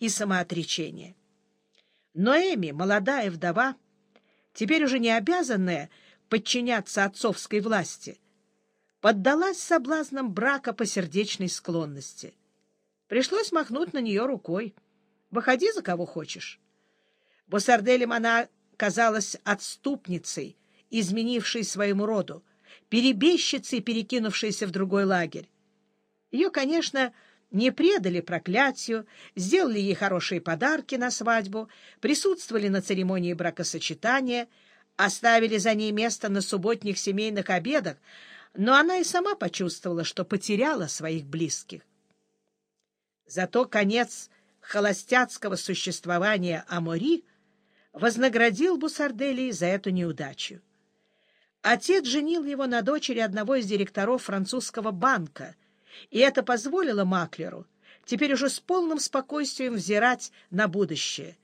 и самоотречения. Но Эми, молодая вдова, теперь уже не обязанная подчиняться отцовской власти, поддалась соблазнам брака по сердечной склонности. Пришлось махнуть на нее рукой. Выходи за кого хочешь. Босарделем она казалась отступницей, изменившей своему роду, перебежчицей, перекинувшейся в другой лагерь. Ее, конечно, не предали проклятию, сделали ей хорошие подарки на свадьбу, присутствовали на церемонии бракосочетания, оставили за ней место на субботних семейных обедах, но она и сама почувствовала, что потеряла своих близких. Зато конец холостяцкого существования Амори вознаградил Бусарделии за эту неудачу. Отец женил его на дочери одного из директоров французского банка — и это позволило Маклеру теперь уже с полным спокойствием взирать на будущее.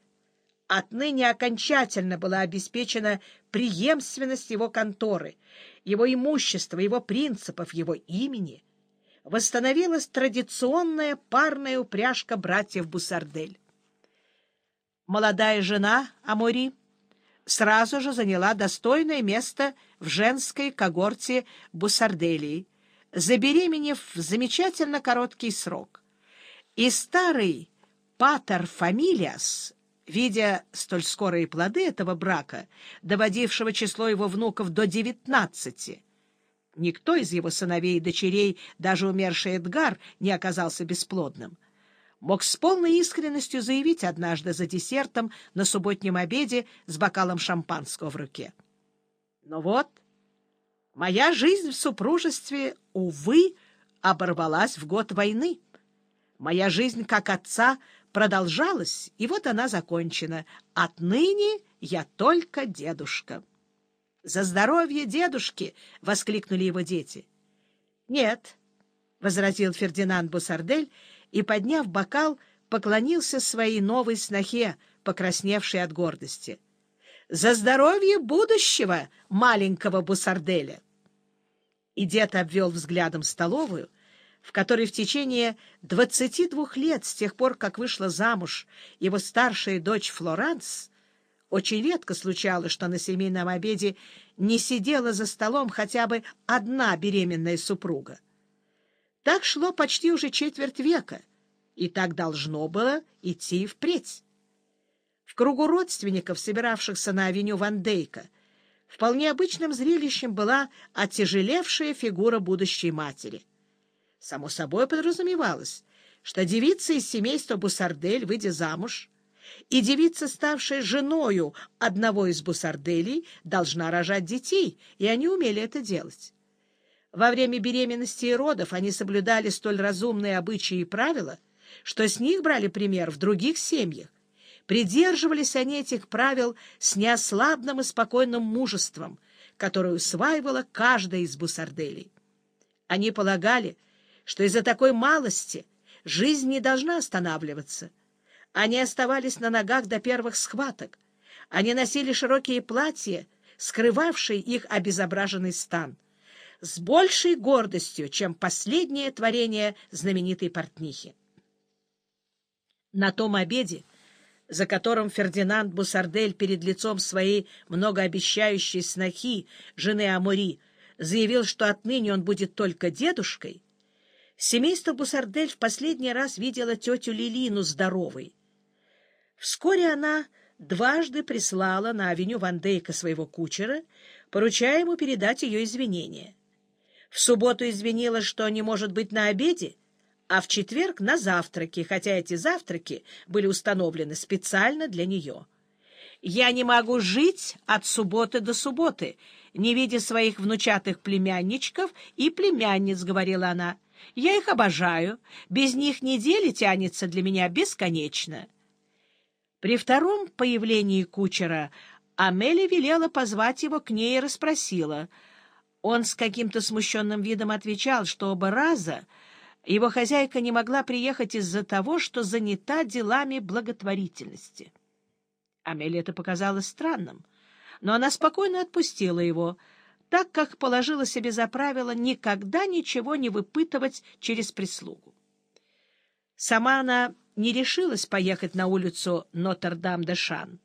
Отныне окончательно была обеспечена преемственность его конторы, его имущества, его принципов, его имени. Восстановилась традиционная парная упряжка братьев Бусардель. Молодая жена Амори сразу же заняла достойное место в женской когорте Бусарделии, забеременев в замечательно короткий срок. И старый патер Фамилиас, видя столь скорые плоды этого брака, доводившего число его внуков до девятнадцати, никто из его сыновей и дочерей, даже умерший Эдгар, не оказался бесплодным, мог с полной искренностью заявить однажды за десертом на субботнем обеде с бокалом шампанского в руке. Но вот Моя жизнь в супружестве, увы, оборвалась в год войны. Моя жизнь как отца продолжалась, и вот она закончена. Отныне я только дедушка. — За здоровье дедушки! — воскликнули его дети. — Нет, — возразил Фердинанд Бусардель и, подняв бокал, поклонился своей новой снохе, покрасневшей от гордости. — за здоровье будущего маленького Бусарделя. И дед обвел взглядом столовую, в которой в течение двадцати двух лет, с тех пор, как вышла замуж его старшая дочь Флоранс, очень редко случалось, что на семейном обеде не сидела за столом хотя бы одна беременная супруга. Так шло почти уже четверть века, и так должно было идти впредь. В кругу родственников, собиравшихся на авеню Ван Дейка, вполне обычным зрелищем была оттяжелевшая фигура будущей матери. Само собой подразумевалось, что девица из семейства Бусардель, выйдя замуж, и девица, ставшая женою одного из Бусарделей, должна рожать детей, и они умели это делать. Во время беременности и родов они соблюдали столь разумные обычаи и правила, что с них брали пример в других семьях, Придерживались они этих правил с неослабным и спокойным мужеством, которое усваивала каждая из бусарделей. Они полагали, что из-за такой малости жизнь не должна останавливаться. Они оставались на ногах до первых схваток. Они носили широкие платья, скрывавшие их обезображенный стан, с большей гордостью, чем последнее творение знаменитой портнихи. На том обеде за которым Фердинанд Бусардель перед лицом своей многообещающей снохи, жены Амори, заявил, что отныне он будет только дедушкой, семейство Бусардель в последний раз видело тетю Лилину здоровой. Вскоре она дважды прислала на авеню Вандейка своего кучера, поручая ему передать ее извинения. В субботу извинилась, что не может быть на обеде, а в четверг на завтраки, хотя эти завтраки были установлены специально для нее. «Я не могу жить от субботы до субботы, не видя своих внучатых племянничков и племянниц», — говорила она. «Я их обожаю. Без них неделя тянется для меня бесконечно». При втором появлении кучера Амели велела позвать его к ней и расспросила. Он с каким-то смущенным видом отвечал, что оба раза — его хозяйка не могла приехать из-за того, что занята делами благотворительности. Амеле это показалось странным, но она спокойно отпустила его, так как положила себе за правило никогда ничего не выпытывать через прислугу. Сама она не решилась поехать на улицу Нотр-Дам-де-Шан.